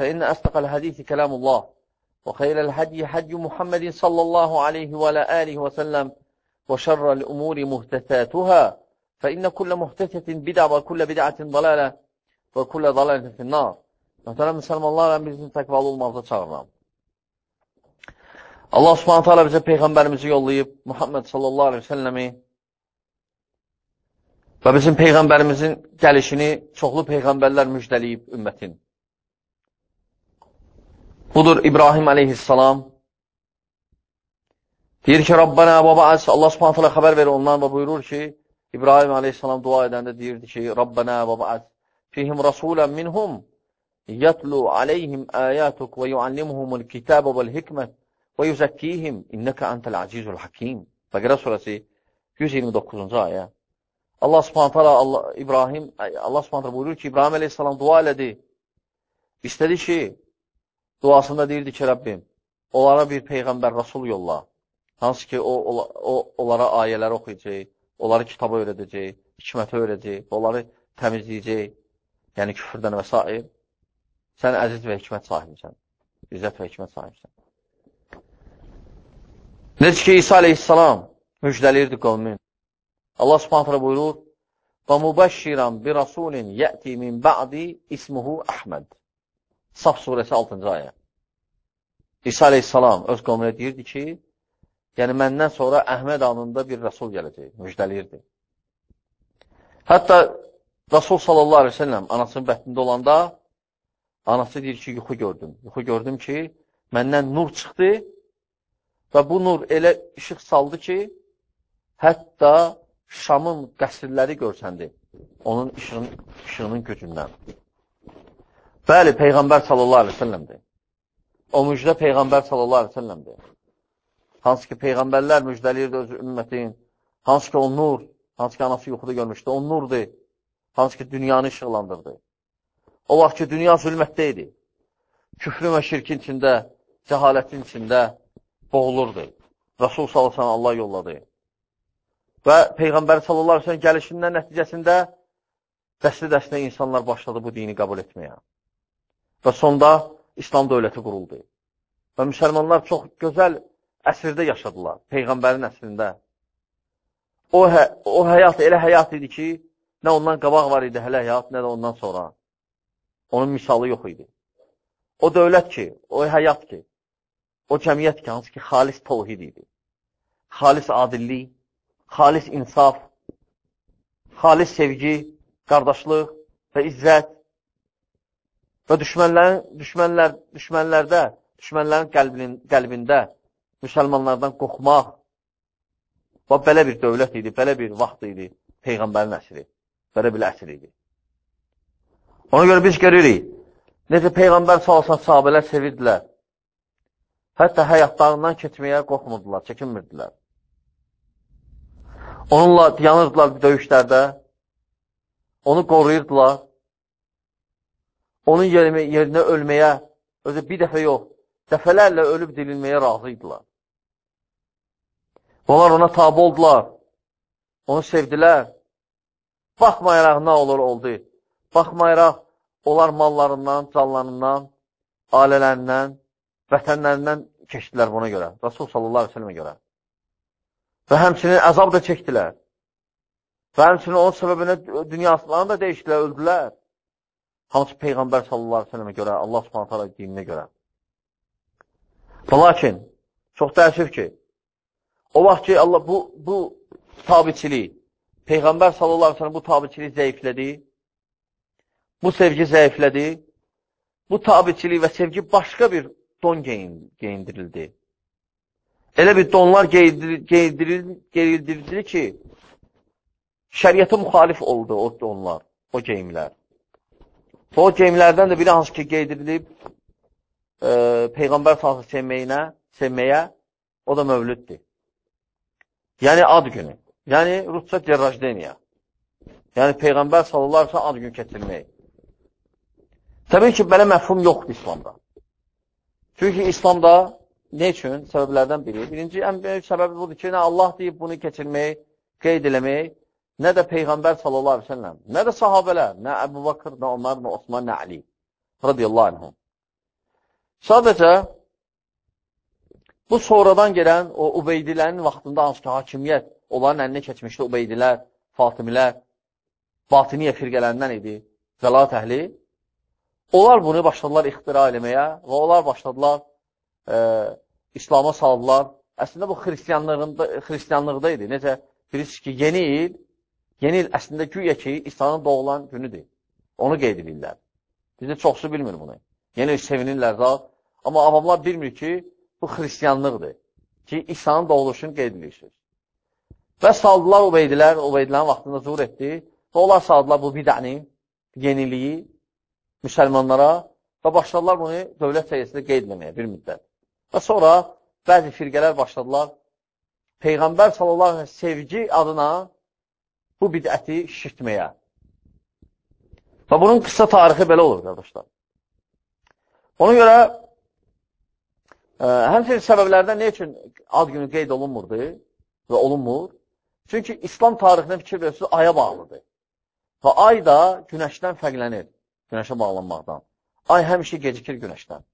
فإن أصدق الحديث كلام الله وخير الهدي هدي محمد صلى الله عليه وعلى آله وسلم وشر الأمور محدثاتها فإن كل محدثة بدعة وكل بدعة ضلالة وكل ضلالة في النار Möhtərəm müsəlmanlarla bizim təqvalı olmamıza çağırıram. Allah subhanət hala bizə Peyğəmbərimizi yollayıb, Muhammed sallallahu aleyhi ve səlləmi və bizim Peyğəmbərimizin gəlişini çoxlu Peyğəmbərlər müjdəliyib ümmətin. Budur İbrahim aleyhissalam. Deyir ki, Rabbana və ba'as, Allah subhanət hala xəbər verir ondan və buyurur ki, İbrahim aleyhissalam dua edəndə deyirdi ki, Rabbana və ba'as, fihim rasulən minhum, yatlu aleyhim ayatuk və yuallimuhumul kitabə vəl hikmət və yüzəkkihim innəkə antəl azizul hakim. Bəqərə surəsi 129-cu ayə. Allah subhanət hala Allah, İbrahim, Allah subhanət hala buyurur ki, İbrahim aleyhissalam dua elədi. İstədi ki, duasında deyirdi ki, Rəbbim, onlara bir Peyğəmbər, Rasul yolla. Hansı ki, o, o, onlara ayələri oxuyacaq, onları kitaba öyrədəcək, hikmətə öyrədəcək, onları təmizləyəcək, yəni küfürdən və s. Sən əziz və hikmət sahibisən, izzət və hikmət sahibisən. Necə ki, İsa aleyhissalam müjdəlirdi qovmin. Allah subhanətlə buyurur, Və mübəşşirən bir rasulin yəti min ba'di ismuhu Əhməd. Saf surəsi 6-cı ayə. İsa aleyhissalam öz qovminə deyirdi ki, yəni məndən sonra Əhməd adında bir rəsul gələcək, müjdəliyirdi. Hətta Rasul sallallahu aleyhi ve sellem anasının bətnində olanda anası deyir ki, yuxu gördüm. Yuxu gördüm ki, məndən nur çıxdı və bu nur elə işıq saldı ki, hətta Şamın qəsrləri görsəndi onun işığın, işığının gücündən. Bəli, Peyğəmbər sallallahu aleyhi ve sellemdir. O müjdə Peyğəmbər sallallahu aleyhi ve sellemdir. Hansı ki, Peyğəmbərlər müjdəliyirdi öz ümmətin. Hansı ki, o nur, hansı ki, anası yuxuda görmüşdü, o nurdur. Hansı ki, dünyanı işıqlandırdı. O vaxt ki, dünya zülmətdə idi. Küfrün və şirkin içində, cəhalətin içində boğulurdu. Rasul sallallahu Allah yolladı. Və Peyğəmbər sallallahu aleyhi ve sellem gəlişindən nəticəsində dəstə-dəstə insanlar başladı bu dini qəbul etməyə. Və sonda İslam dövləti quruldu. Və müsəlmanlar çox gözəl əsrdə yaşadılar, Peyğəmbərin əsrində. O, hə, o həyat elə həyat idi ki, nə ondan qabaq var idi hələ həyat, nə də ondan sonra. Onun misalı yox idi. O dövlət ki, o həyat ki, o cəmiyyət ki, hansı ki, xalis tovhid idi. Xalis adillik, xalis insaf, xalis sevgi, qardaşlıq və izzət və düşmənlərin, düşmənlər, düşmənlərdə, düşmənlərin qəlbinin, qəlbində müsəlmanlardan qorxmaq və belə bir dövlət idi, belə bir vaxt idi Peyğəmbərin əsri, belə bir əsr idi. Ona görə biz görürük, necə Peyğəmbər salasan sahabələr sevirdilər. Hətta həyatlarından keçməyə qorxmurdular, çəkinmirdilər. Onunla yanırdılar döyüşlərdə, onu qoruyurdular, onun yerinə, ölməyə, özü bir dəfə yox, dəfələrlə ölüb dirilməyə razı idilər. Onlar ona tabi oldular, onu sevdilər. Baxmayaraq nə olur, oldu. Baxmayaraq onlar mallarından, canlarından, ailələrindən, vətənlərindən keçdilər buna görə. Rasul sallallahu aleyhi ve sellemə görə. Və həmçinin əzab da çəkdilər. Və həmçinin onun səbəbinə dünyasını da dəyişdilər, öldülər. Hamısı Peyğəmbər sallallahu aleyhi ve sellemə görə, Allah subhanətə alə dininə görə. Və lakin, Çox təəssüf ki, o vaxt ki, Allah bu, bu tabiçilik, Peyğəmbər sallallahu aleyhi ve sellem bu tabiçilik zəiflədi, bu sevgi zəiflədi, bu tabiçilik və sevgi başqa bir don geyin, geyindirildi. Elə bir donlar geyindirildi ki, şəriyyətə müxalif oldu o donlar, o geyimlər. O geyimlərdən də biri hansı ki, qeydirilib e, Peyğəmbər salsı sevməyinə, sevməyə, o da mövlüddür. Yəni, ad günü. Yəni, Rusça derrajdeniya. Yəni, Peyğəmbər sallallahu aleyhi ad günü keçirmək. Təbii ki, belə məfhum yoxdur İslamda. Çünki İslamda ne üçün? Səbəblərdən biri. Birinci, ən böyük səbəbi budur ki, nə Allah deyib bunu keçirmək, qeyd eləmək, nə də Peyğəmbər sallallahu aleyhi ve sellem, nə də sahabələr, nə Əbu Bakır, nə Ömər, nə Osman, nə Ali radiyallahu anhum. Sadəcə bu sonradan gələn o Ubeydilərin vaxtında hansı ki, hakimiyyət onların əlinə keçmişdi Ubeydilər, Fatimilər, batiniyə firqələrindən idi, zəlat əhli. Onlar bunu başladılar ixtira eləməyə və onlar başladılar e, İslama saldılar. Əslində bu xristiyanlığında, xristiyanlıqda idi. Necə bilirsiniz ki, yeni il Yeni il əslində güya ki, İsa'nın doğulan günüdür. Onu qeyd edirlər. Bizdə çoxsu bilmir bunu. Yeni il sevinirlər da. Amma avamlar bilmir ki, bu xristiyanlıqdır. Ki, İsa'nın doğuluşunu qeyd edirsiniz. Və saldılar Ubeydilər, Ubeydilərin vaxtında zuhur etdi. Və onlar saldılar bu bidəni, yeniliyi müsəlmanlara və başladılar bunu dövlət səhiyyəsində qeyd etməyə bir müddət. Və sonra bəzi firqələr başladılar Peyğəmbər sallallahu sevgi adına bu bidəti şişirtməyə. Və bunun qısa tarixi belə olur, qardaşlar. Ona görə ə, e, həmçinin səbəblərdən nə üçün ad günü qeyd olunmurdu və olunmur? Çünki İslam tarixinə fikir verirsiniz, aya bağlıdır. Və ay da günəşdən fərqlənir, günəşə bağlanmaqdan. Ay həmişə gecikir günəşdən.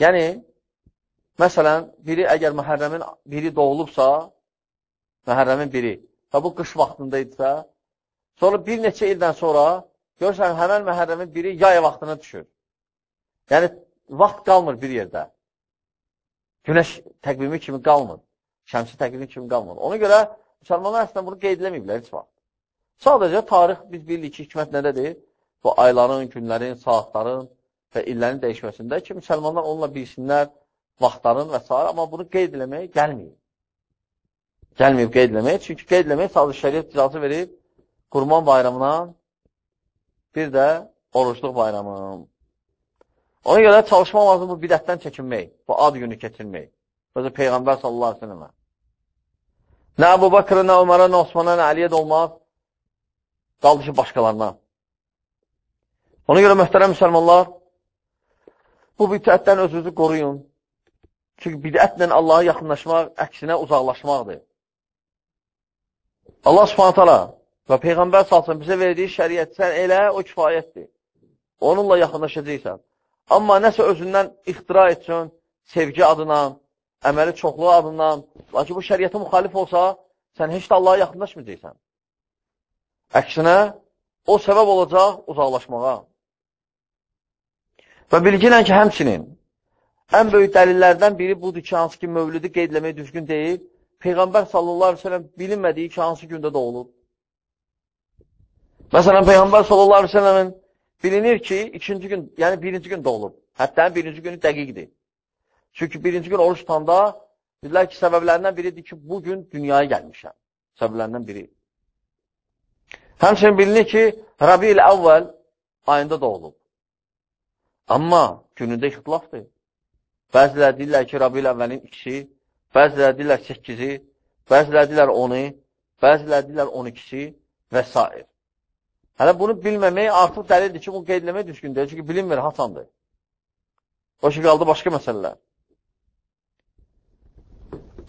Yəni, məsələn, biri əgər məhərrəmin biri doğulubsa, məhərrəmin biri və bu qış vaxtında idisə, sonra bir neçə ildən sonra görürsən, həmən məhərrəmin biri yay vaxtına düşür. Yəni, vaxt qalmır bir yerdə. Günəş təqvimi kimi qalmır. Şəmsi təqvimi kimi qalmır. Ona görə müsəlmanlar əslində bunu qeyd eləməyiblər heç vaxt. Sadəcə tarix biz bilirik ki, hikmət nədədir? Bu ayların, günlərin, saatların və illərin dəyişməsində ki, müsəlmanlar onunla bilsinlər vaxtların və s. Amma bunu qeyd eləməyə gəlməyib. Gəlməyib qeyd eləmək. Çünki qeyd eləmək sadəcə şəriət icazı verib Qurban bayramından bir də oruçluq bayramı. Ona görə çalışmaq lazım bu bidətdən çəkinmək, bu ad günü keçirmək. Özü Peyğəmbər sallallahu aleyhi ve sellemə. Nə Əbu Bakırə, nə Ömərə, nə Osmana, nə Əliyə də olmaz. Qaldı ki, başqalarına. Ona görə möhtərəm müsəlmanlar, bu bidətdən özünüzü qoruyun. Çünki bidətlə Allaha yaxınlaşmaq, əksinə uzaqlaşmaqdır. Allah subhanət hala və Peyğəmbər salsın bizə verdiyi şəriət sən elə, o kifayətdir. Onunla yaxınlaşacaqsan. Amma nəsə özündən ixtira etsin, sevgi adına, əməli çoxluğu adından, lakin bu şəriətə müxalif olsa, sən heç də Allaha yaxınlaşmayacaqsan. Əksinə, o səbəb olacaq uzaqlaşmağa. Və bilginən ki, həmçinin ən böyük dəlillərdən biri budur ki, hansı ki, mövlüdü qeydləmək düzgün deyil, Peyğəmbər sallallahu aleyhi ve sellem bilinmədiyi ki, hansı gündə doğulub. Məsələn, Peyğəmbər sallallahu aleyhi ve sellemin bilinir ki, ikinci gün, yəni birinci gün doğulub. Hətta birinci günü dəqiqdir. Çünki birinci gün oruç tutanda dedilər ki, səbəblərindən biridir ki, bu gün dünyaya gəlmişəm. Səbəblərindən biri. Həmçinin bilinir ki, Rabi-il əvvəl ayında doğulub. Amma günündə ixtilafdır. Bəziləri deyirlər ki, Rabi-il əvvəlin ikisi bəziləri deyirlər 8-i, bəziləri deyirlər 10-i, bəziləri deyirlər 12-si və s. Hələ bunu bilməmək artıq dəlildir ki, bu qeydləmək düzgün deyil, çünki bilinmir, hasandır. O ki, qaldı başqa məsələlər.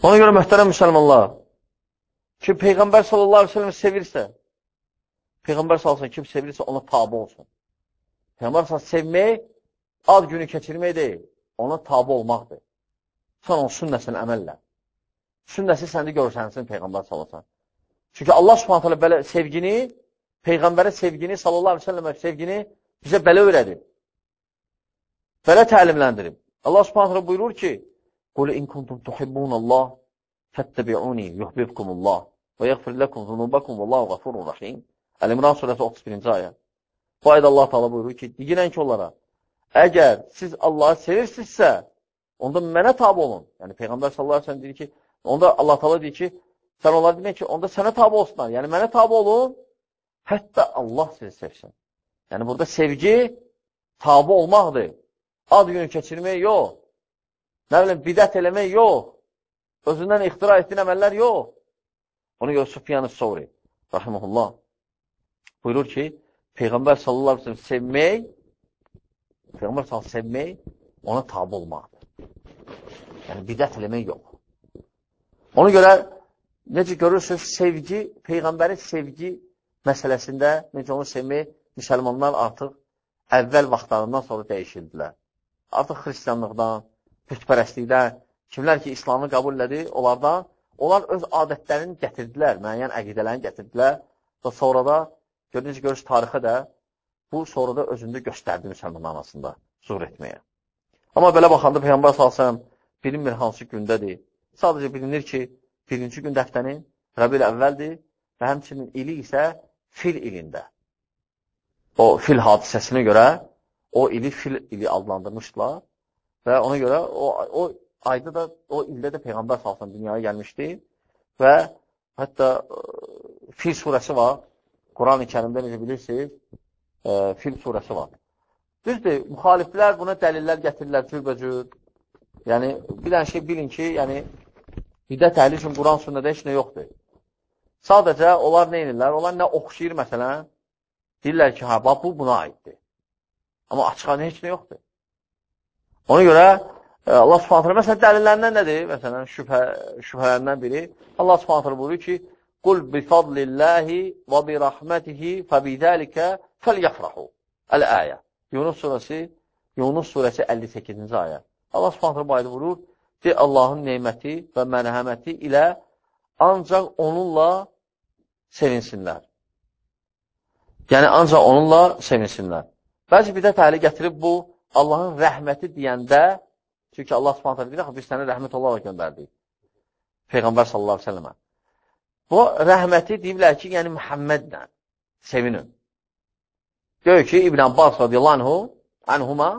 Ona görə möhtərəm müsəlmanlar, ki, Peyğəmbər sallallahu aleyhi ve sellem sevirsə, Peyğəmbər sallallahu kim sevirsə, ona tabi olsun. Peyğəmbər sallallahu sevmək, ad günü keçirmək deyil, ona tabi olmaqdır. Sən onun sünnəsini əməllə. Sünnəsi səndə görsənsin Peyğəmbər salasan. Çünki Allah subhanət hələ belə sevgini, Peyğəmbərə sevgini, sallallahu aleyhi ve sellem sevgini bizə belə öyrədib. Belə təlimləndirib. Allah subhanət hələ buyurur ki, Qul in kuntum tuhibbunallah fəttəbi'uni yuhbibkumullah və yəğfir ləkum zunubakum vallahu ğafurur rahim. Əl-İmran surəsi 31-ci ayə. Bu ayda Allah Taala buyurur ki, deyirən ki onlara, əgər siz Allahı sevirsinizsə, onda mənə tabi olun. Yəni Peyğəmbər sallallahu əleyhi və səlləm deyir ki, onda Allah Taala deyir ki, sən onlara demək ki, onda sənə tabi olsunlar. Yəni mənə tabi olun, hətta Allah sizi sevsin. Yəni burada sevgi tabi olmaqdır. Ad günü keçirmək yox. Nə bilim, bidət eləmək yox. Özündən ixtira etdiyin əməllər yox. Ona görə Sufyan-ı Sovri, rahiməhullah, buyurur ki, Peyğəmbər sallallahu aleyhi ve sellem sevmək, Peyğəmbər sallallahu sevmək, ona tabi olmaqdır. Yəni, bidət eləmək yox. Ona görə, necə görürsünüz, sevgi, Peyğəmbərin sevgi məsələsində, necə onu sevmək, müsəlmanlar artıq əvvəl vaxtlarından sonra dəyişirdilər. Artıq xristiyanlıqdan, pütpərəstlikdən, kimlər ki, İslamı qəbul elədi, onlardan, onlar öz adətlərini gətirdilər, müəyyən əqidələrini gətirdilər və sonra da, gördüyünüz görüş tarixə də bu sonra da özündə göstərdi müsəlman arasında zuhr etməyə. Amma belə baxanda Peyğəmbər s.ə.v bilinmir hansı gündədir. Sadəcə bilinir ki, birinci gün dəftənin Rəbil əvvəldir və həmçinin ili isə fil ilində. O fil hadisəsinə görə o ili fil ili adlandırmışdılar və ona görə o, o ayda da, o ildə də Peyğəmbər salsın dünyaya gəlmişdi və hətta e, Fil surəsi var. Quran-ı kərimdə necə bilirsiniz, e, Fil surəsi var. Düzdür, müxaliflər buna dəlillər gətirirlər cürbəcür. Yəni, bir dənə şey bilin ki, yəni, bidət əhli üçün Quran sünnədə heç nə yoxdur. Sadəcə, onlar nə edirlər? Onlar nə oxşayır, məsələn, deyirlər ki, hə, bu buna aiddir. Amma açıqanı heç nə yoxdur. Ona görə, Allah subhanətlə, məsələn, dəlillərindən nədir? Məsələn, şübhə, şübhələrindən biri. Allah subhanətlə buyurur ki, Qul bifadlillahi və bi rəhmətihi fəbidəlikə fəlyəfrahu. Əl-əyə. Yunus surəsi, Yunus surəsi 58-ci ayə. Allah subhanətlə bu ayda vurur, de Allahın neyməti və mərhəməti ilə ancaq onunla sevinsinlər. Yəni, ancaq onunla sevinsinlər. Bəzi bir də təhlil gətirib bu, Allahın rəhməti deyəndə Çünki Allah subhanətə deyir, biz səni rəhmət olaraq göndərdik. Peyğəmbər sallallahu aleyhi ve səlləmə. Bu rəhməti deyiblər ki, yəni Muhammedlə sevinin. Gör ki, İbn Abbas radiyallahu anhu, anhuma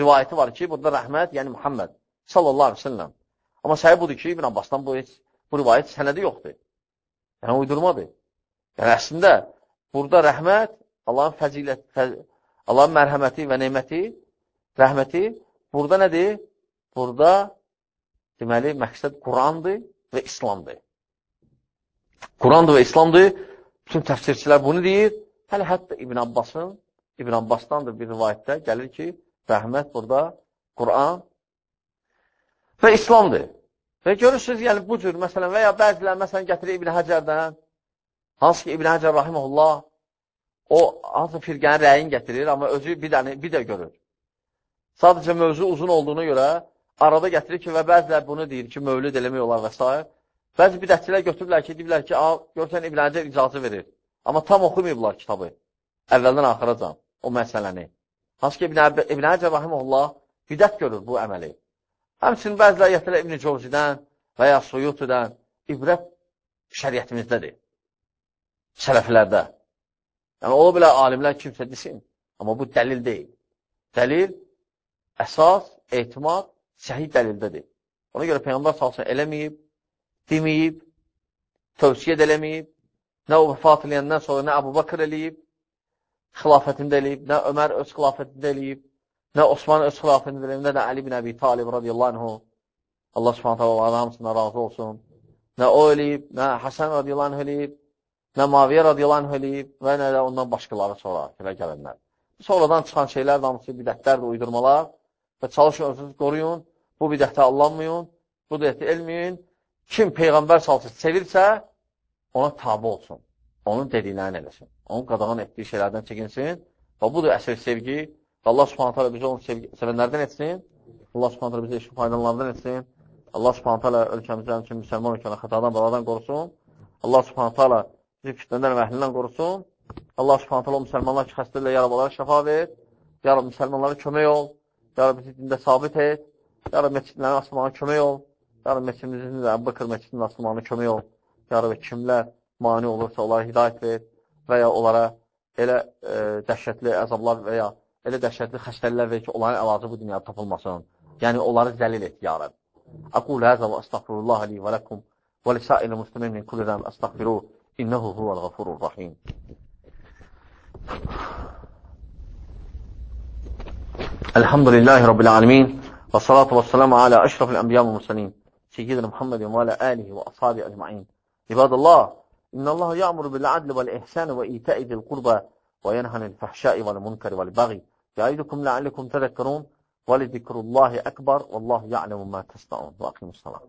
rivayəti var ki, burada rəhmət, yəni Muhammed sallallahu aleyhi ve səlləm. Amma səhib budur ki, İbn Abbasdan bu, bu rivayət sənədi yoxdur. Yəni, uydurmadır. Yəni, əslində, burada rəhmət, Allahın fəzilət, fəz Allahın mərhəməti və neyməti, rəhməti, burada nədir? Burada deməli, məqsəd Qurandır və İslamdır. Qurandır və İslamdır. Bütün təfsirçilər bunu deyir. Hələ hətta İbn Abbasın, İbn Abbasdandır bir rivayətdə gəlir ki, rəhmət burada Quran və İslamdır. Və görürsünüz, yəni bu cür, məsələn, və ya bəzilər, məsələn, gətirir İbn Həcərdən, hansı ki, İbn Həcər Rahimullah, o hansı firqənin rəyin gətirir, amma özü bir, dəni, bir də görür. Sadəcə mövzu uzun olduğuna görə arada gətirir ki, və bəzilər bunu deyir ki, mövlid eləmək olar və s. Bəzi bidətçilər götürürlər ki, deyirlər ki, görsən İbn Həcər icazə verir. Amma tam oxumayıblar kitabı. Əvvəldən axıracan o məsələni. Hansı ki, İbn Həcər Rahimullah bidət görür bu əməli. Həmçinin bəzilər gətirir İbn Covzidən və ya Suyutudən ibrət şəriyyətimizdədir. Sələflərdə. Yəni, ola bilər alimlər kimsə desin, amma bu dəlil deyil. Dəlil, əsas, etimad səhih dəlildədir. Ona görə Peyğəmbər salsın eləməyib, deməyib, tövsiyə eləməyib, nə o vəfat eləyəndən sonra nə Əbu Bakır eləyib, xilafətində eləyib, nə Ömər öz xilafətində eləyib, nə Osman öz xilafətində eləyib, nə də Əli bin Əbi Talib radiyallahu anhu, Allah subhanətə və Allah hamısına razı olsun, nə o eləyib, nə Həsən radiyallahu anhu eləyib, nə Maviyyə radiyallahu anhu eləyib və nə də ondan başqaları sonra filə gələnlər. Sonradan çıxan şeylər, damısı bidətlərdir, uydurmalar və çalışın özünüzü qoruyun, bu bidətə allanmayın, bu bidətə elməyin. Kim Peyğəmbər salsın sevirsə, ona tabi olsun, onun dediklərini eləsin, onun qadağan etdiyi şeylərdən çəkinsin. Və budur əsr sevgi. Və Allah subhanətə alə bizi onun sevgi, sevənlərdən etsin, Allah subhanətə alə bizi işin faydalarından etsin, Allah subhanətə alə ölkəmizdə üçün müsəlman ölkəni xətadan, baladan qorusun, Allah subhanətə alə bizi fitnədən və əhlindən qorusun, Allah subhanətə alə müsəlmanlar ki, xəstələrlə yarabalara şəfa ver, ya Rabbi müsəlmanlara kömək ol, Ya Rabbi bizi dində sabit et. Ya Rabbi, məscidlərin açılmağına kömək ol. Ya Rabbi, məscidimizin də Əbbəkir məscidinin açılmağına kömək ol. Ya Rabbi, kimlər mani olursa, onlara hidayət ver və ya onlara elə e, dəhşətli əzablar və ya elə dəhşətli xəstəlilər ver ki, onların əlacı bu dünyada tapılmasın. Yəni, onları zəlil et, ya Rabbi. Aqul həzə və əstəğfirullah li və ləkum və lisəilə muslimin min kulli zəm əstəğfiru innəhu huvəl ğafurur rahim. الحمد لله رب العالمين والصلاة والسلام على أشرف الأنبياء والمرسلين سيدنا محمد وعلى آله وأصحابه أجمعين عباد الله إن الله يأمر بالعدل والإحسان وإيتاء ذي القربى وينهى عن الفحشاء والمنكر والبغي يعظكم لعلكم تذكرون ولذكر الله أكبر والله يعلم ما تصنعون. وأقيموا الصلاة.